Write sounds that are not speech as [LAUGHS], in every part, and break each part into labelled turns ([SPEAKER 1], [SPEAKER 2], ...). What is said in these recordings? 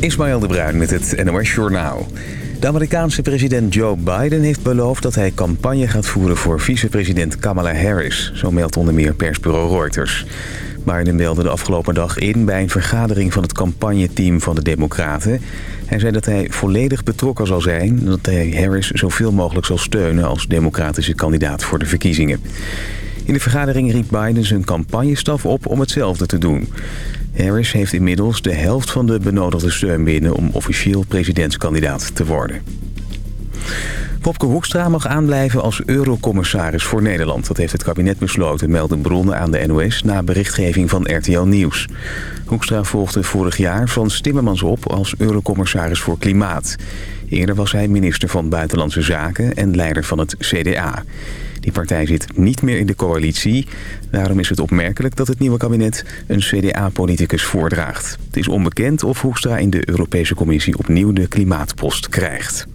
[SPEAKER 1] Ismaël de Bruin met het NOS Journaal. De Amerikaanse president Joe Biden heeft beloofd dat hij campagne gaat voeren voor vicepresident Kamala Harris. Zo meldt onder meer persbureau Reuters. Biden meldde de afgelopen dag in bij een vergadering van het campagneteam van de Democraten. Hij zei dat hij volledig betrokken zal zijn en dat hij Harris zoveel mogelijk zal steunen als democratische kandidaat voor de verkiezingen. In de vergadering riep Biden zijn campagnestaf op om hetzelfde te doen. Harris heeft inmiddels de helft van de benodigde steun binnen om officieel presidentskandidaat te worden. Popke Hoekstra mag aanblijven als eurocommissaris voor Nederland. Dat heeft het kabinet besloten, melden bronnen aan de NOS... na berichtgeving van RTL Nieuws. Hoekstra volgde vorig jaar van Timmermans op als eurocommissaris voor Klimaat. Eerder was hij minister van Buitenlandse Zaken en leider van het CDA. Die partij zit niet meer in de coalitie. Daarom is het opmerkelijk dat het nieuwe kabinet een CDA-politicus voordraagt. Het is onbekend of Hoekstra in de Europese Commissie opnieuw de klimaatpost krijgt.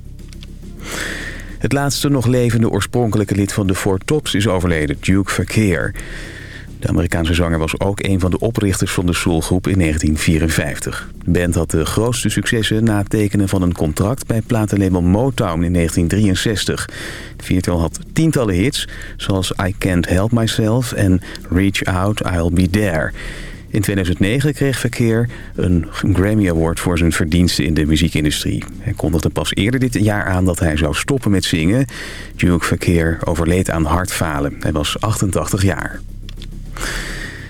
[SPEAKER 1] Het laatste nog levende oorspronkelijke lid van de Four Tops is overleden, Duke Verkeer. De Amerikaanse zanger was ook een van de oprichters van de Soulgroep in 1954. De band had de grootste successen na het tekenen van een contract bij platenlabel Motown in 1963. De viertal had tientallen hits, zoals I Can't Help Myself en Reach Out, I'll Be There. In 2009 kreeg Verkeer een Grammy Award voor zijn verdiensten in de muziekindustrie. Hij kondigde pas eerder dit jaar aan dat hij zou stoppen met zingen. Duke Verkeer overleed aan hartfalen. Hij was 88 jaar.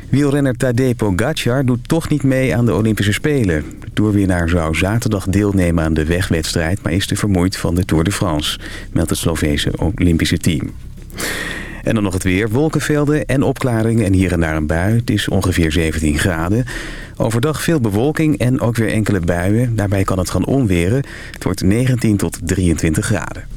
[SPEAKER 1] Wielrenner Tadej Pogacar doet toch niet mee aan de Olympische Spelen. De toerwinnaar zou zaterdag deelnemen aan de wegwedstrijd... maar is te vermoeid van de Tour de France, meldt het Sloveense Olympische team. En dan nog het weer. Wolkenvelden en opklaringen en hier en daar een bui. Het is ongeveer 17 graden. Overdag veel bewolking en ook weer enkele buien. Daarbij kan het gaan onweren. Het wordt 19 tot 23 graden.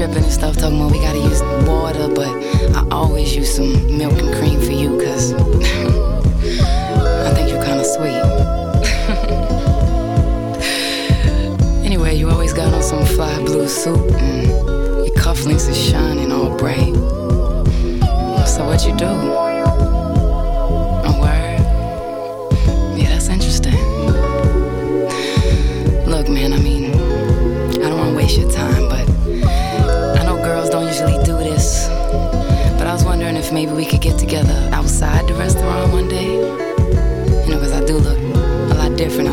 [SPEAKER 2] tripping and stuff, talking about we gotta use water, but I always use some milk and cream for you, cause [LAUGHS] I think you're kinda sweet. [LAUGHS] anyway, you always got on some fly blue suit, and your cufflinks are shining all bright. So, what you do?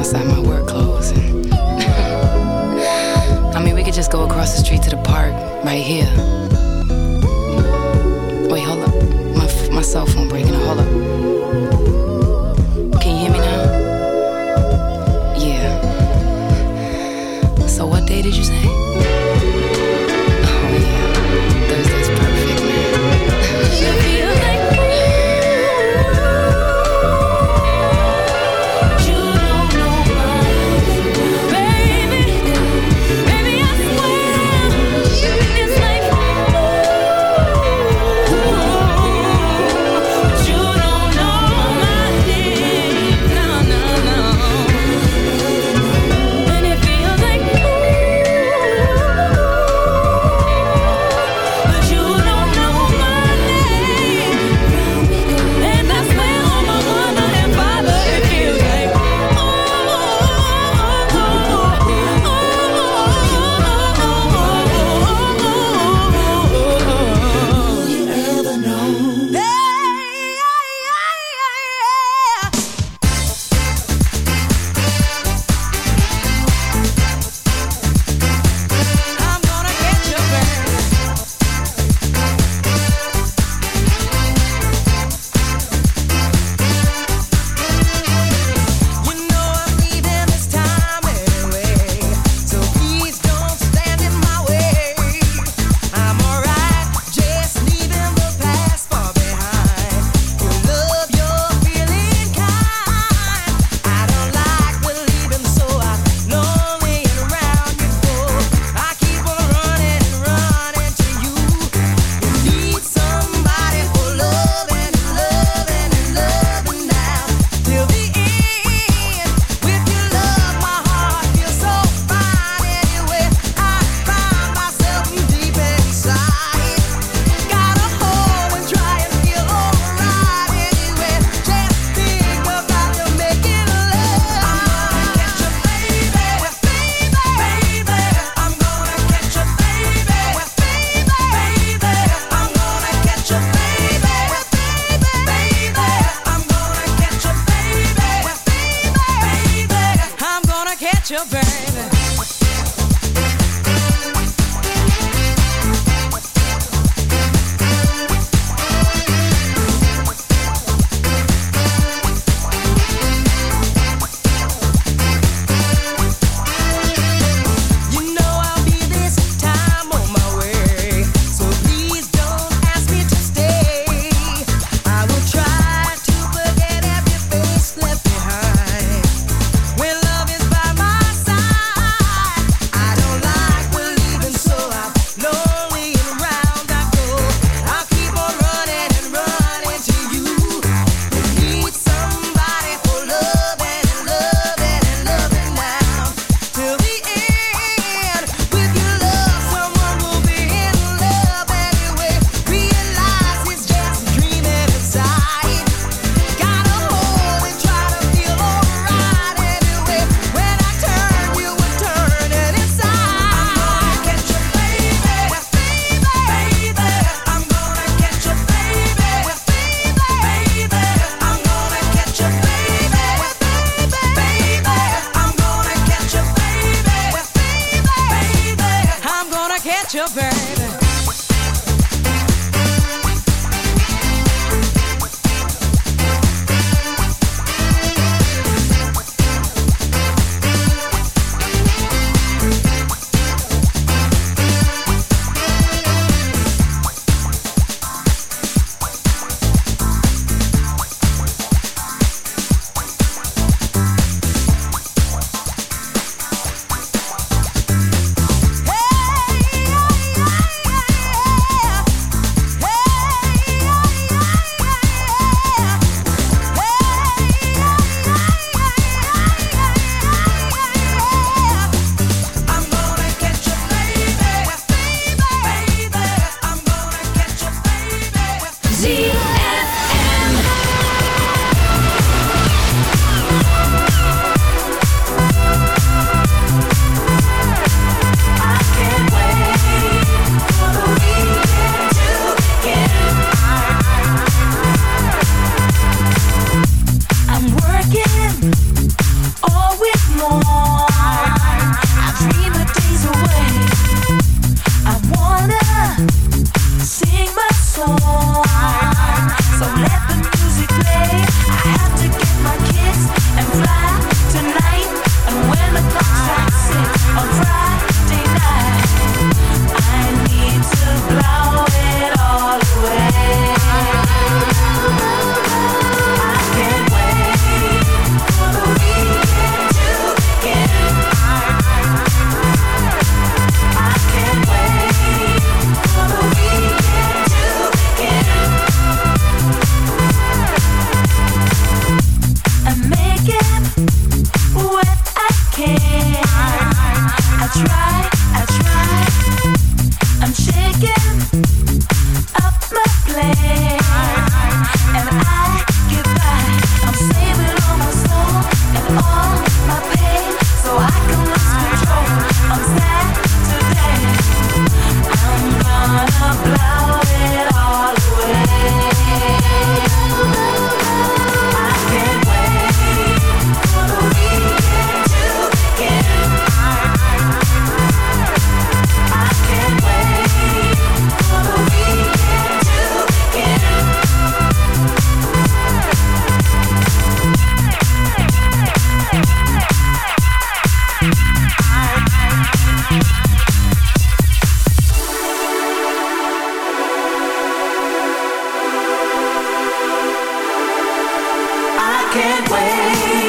[SPEAKER 2] outside my work clothes. And [LAUGHS] I mean, we could just go across the street to the park right here.
[SPEAKER 3] can't wait.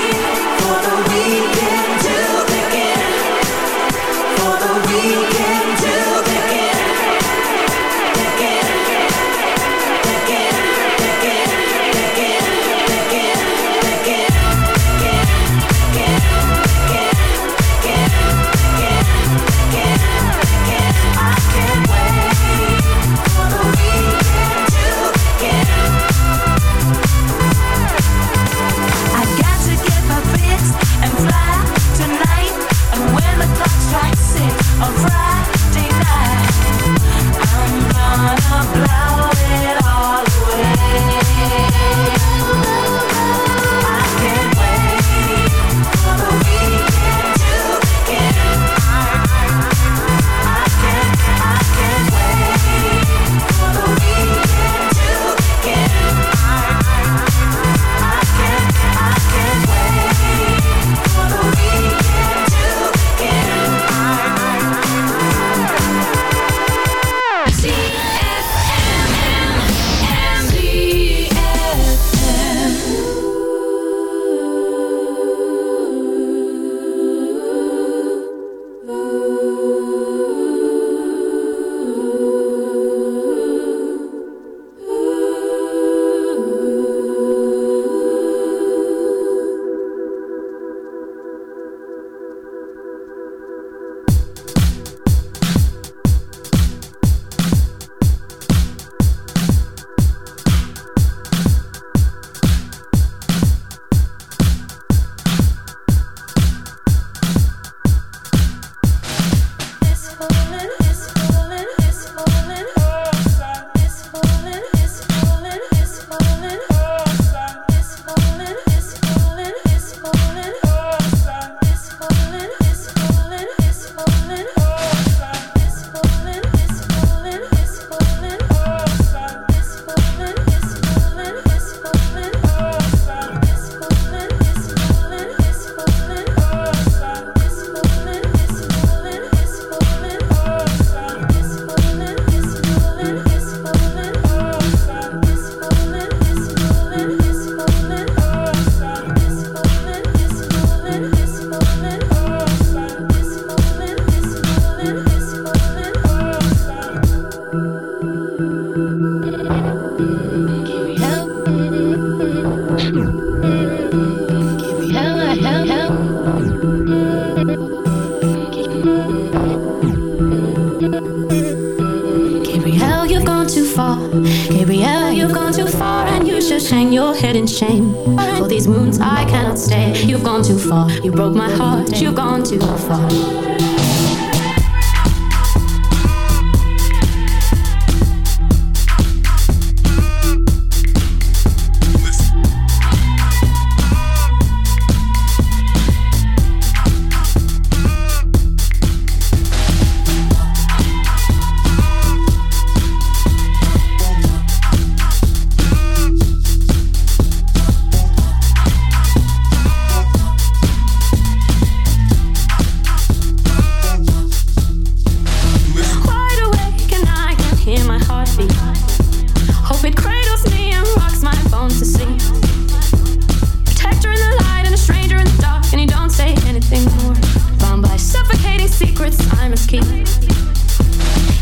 [SPEAKER 3] nothing more. Bound by suffocating secrets I must keep.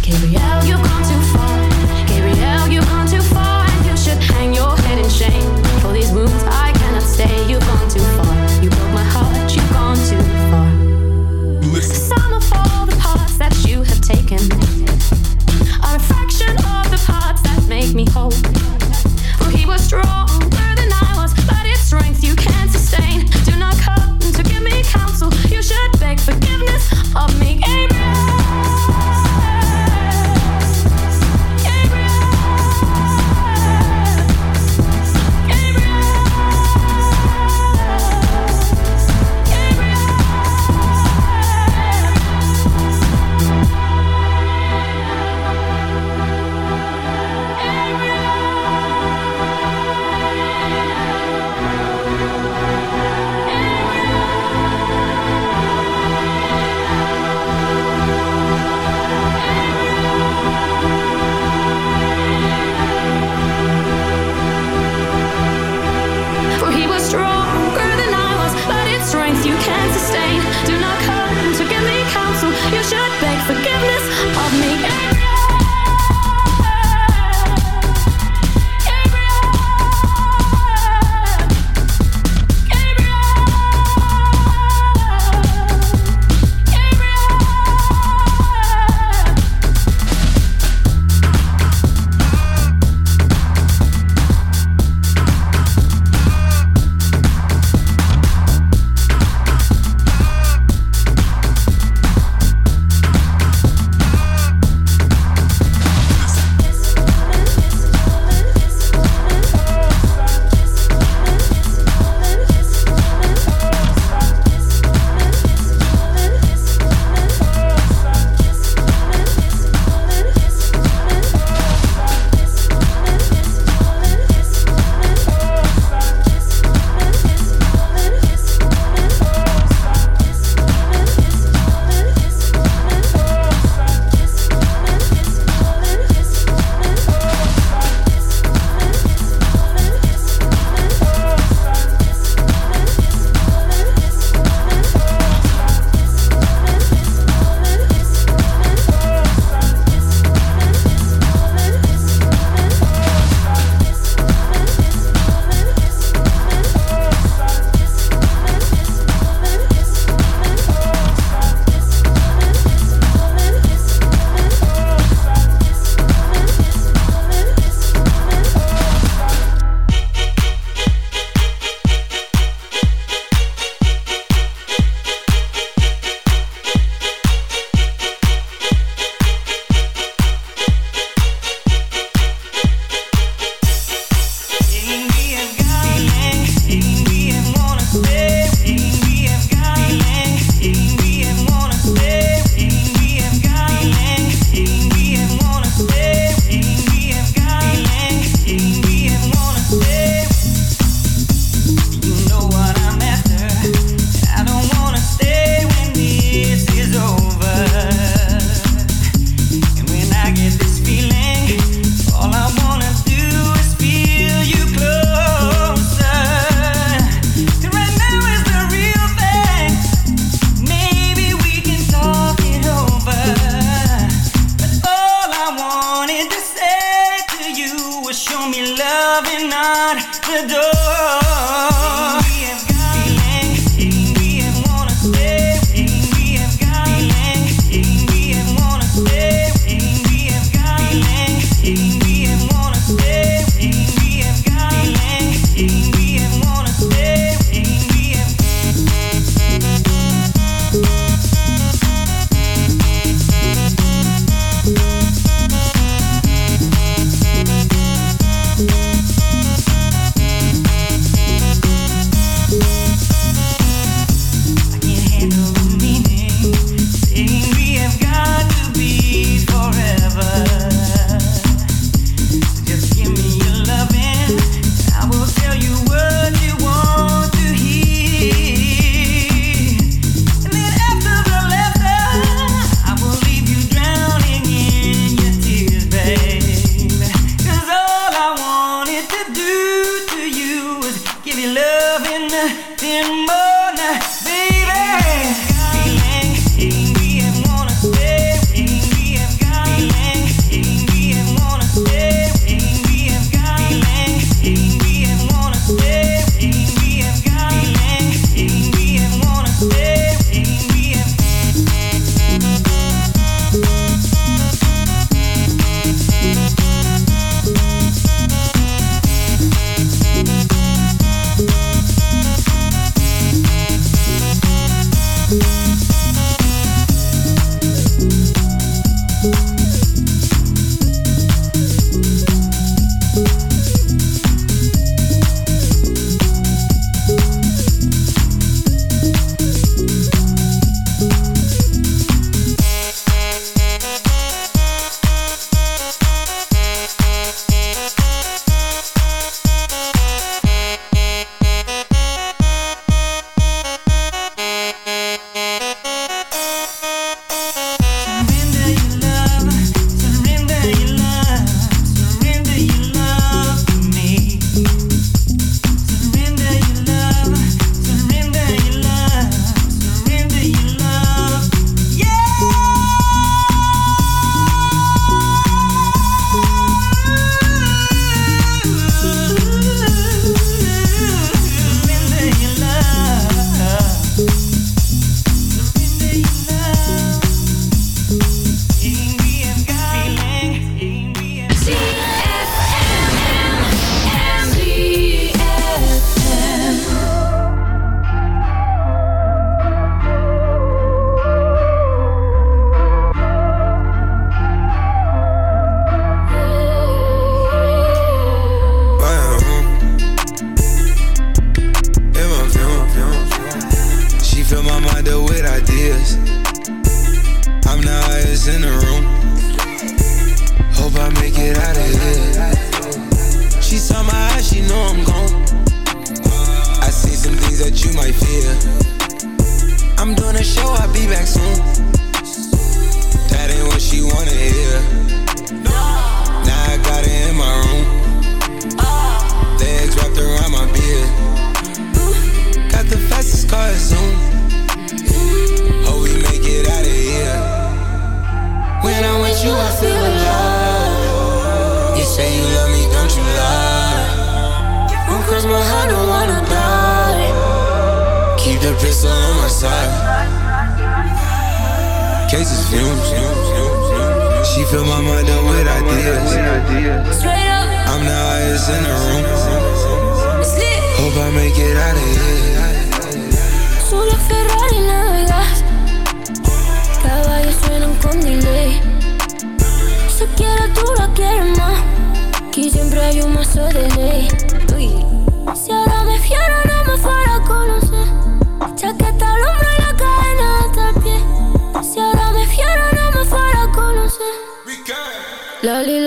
[SPEAKER 4] Gabriel. Fumes. She fill my mind up with ideas. I'm the highest in the room. Hope I make it out of here.
[SPEAKER 5] Solo Ferrari navegas. Caballos suenan con delay. Se quiere tú la quieres más. Aquí siempre hay un mazo de ley. Si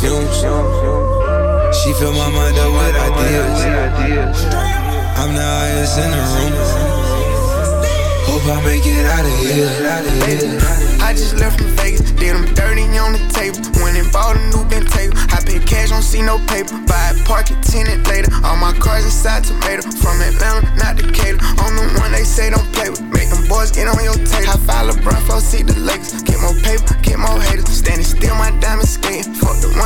[SPEAKER 4] Fumes. She fill my mind up with ideas. I'm the highest in the room. Hope I make it out of here.
[SPEAKER 6] I just left from Vegas, did them dirty on the table. Went and bought a new bent table. I paid cash, don't see no paper. Buy it, park it, tenant later. All my cars inside tomato. From Atlanta, not Decatur. On the one they say don't play with. Make them boys get on your table. High five LeBron, flow, see the Lakers. Get more paper, get more haters. Standing still, my diamond skating.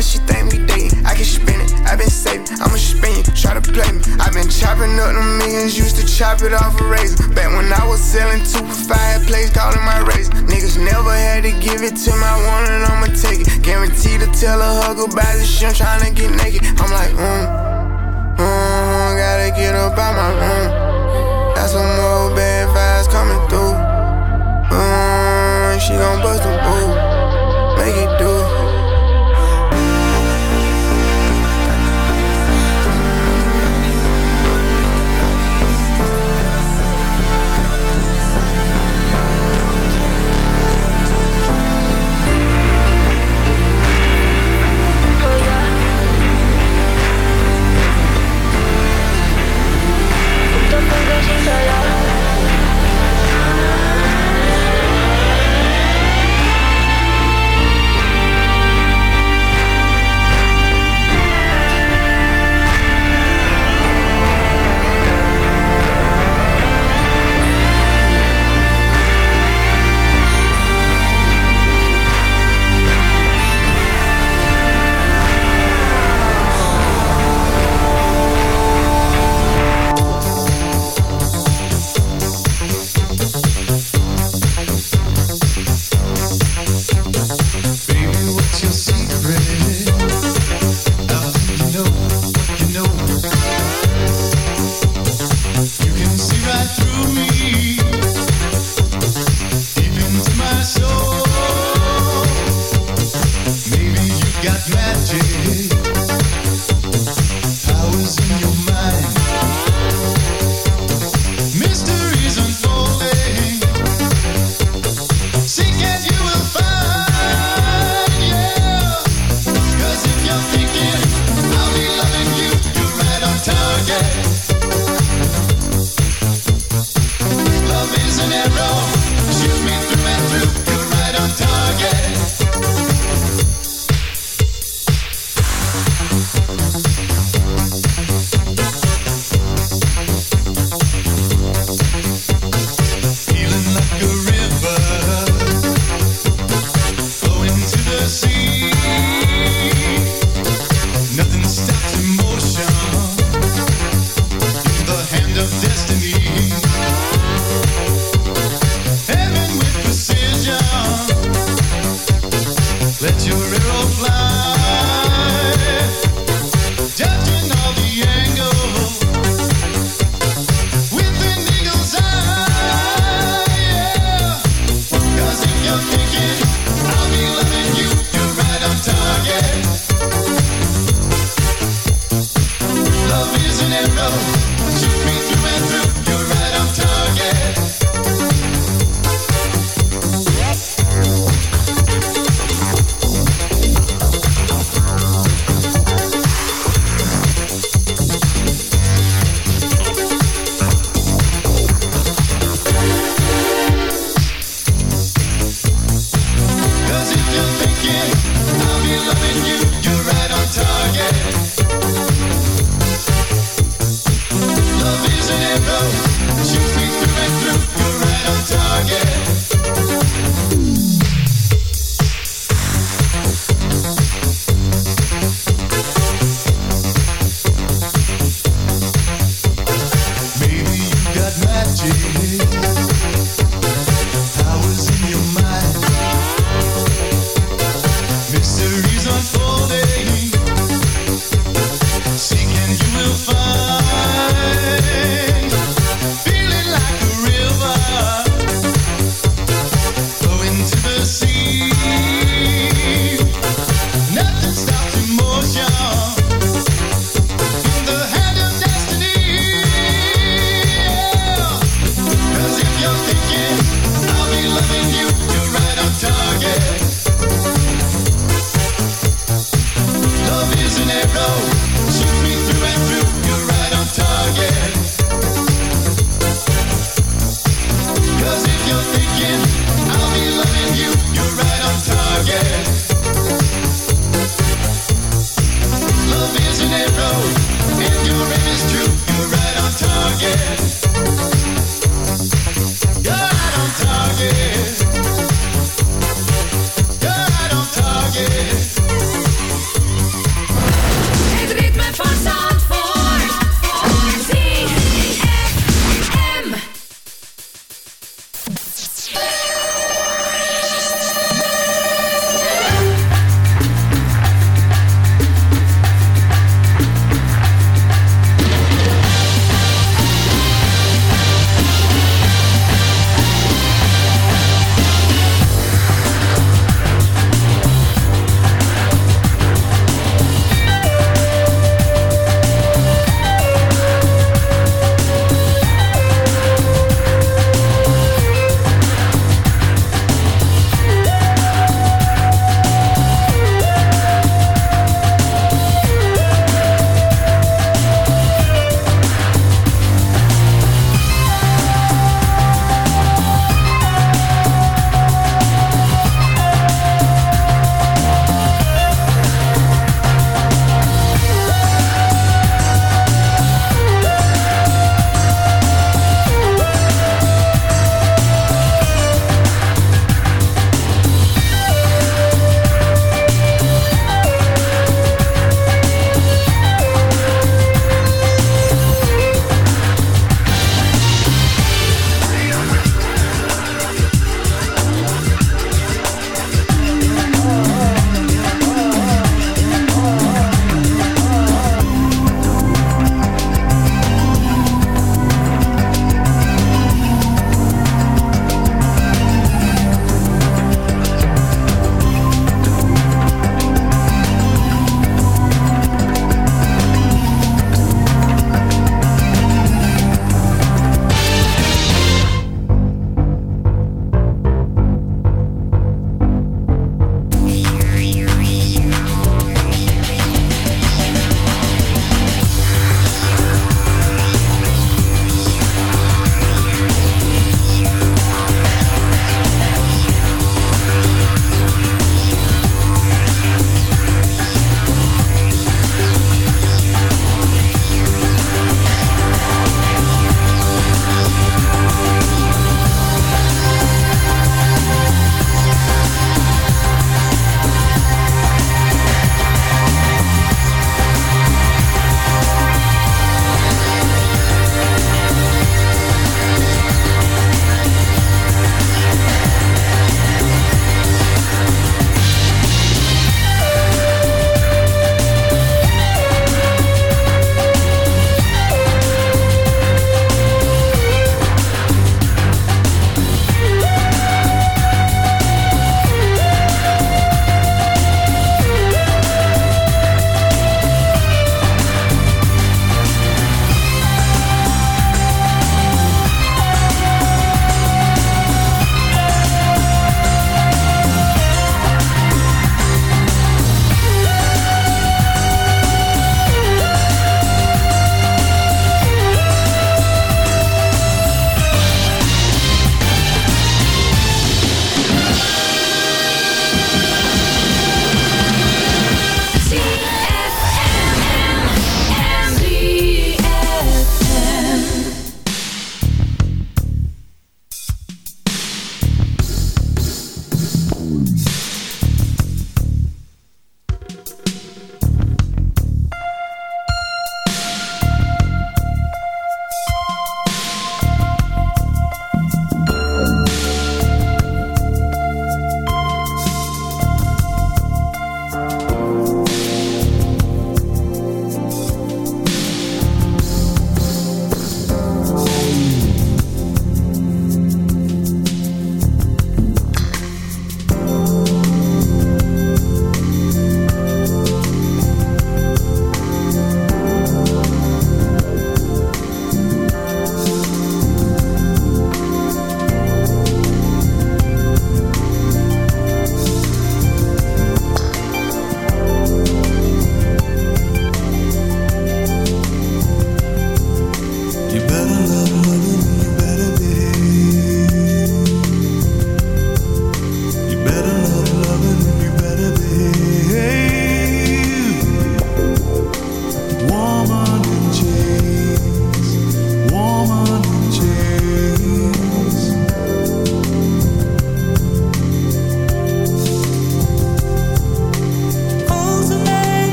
[SPEAKER 6] She think we dating. I can spin it, i been saving. I'ma spin you, try to play me. i been chopping up the millions, used to chop it off a razor. Back when I was selling two for five plays, calling my razor. Niggas never had to give it to my one and I'ma take it. Guaranteed to tell a hug about the shit, I'm tryna get naked. I'm like, mm, mm, gotta get up out my room. Got some more bad vibes coming through. Mm, she gon' bust a move,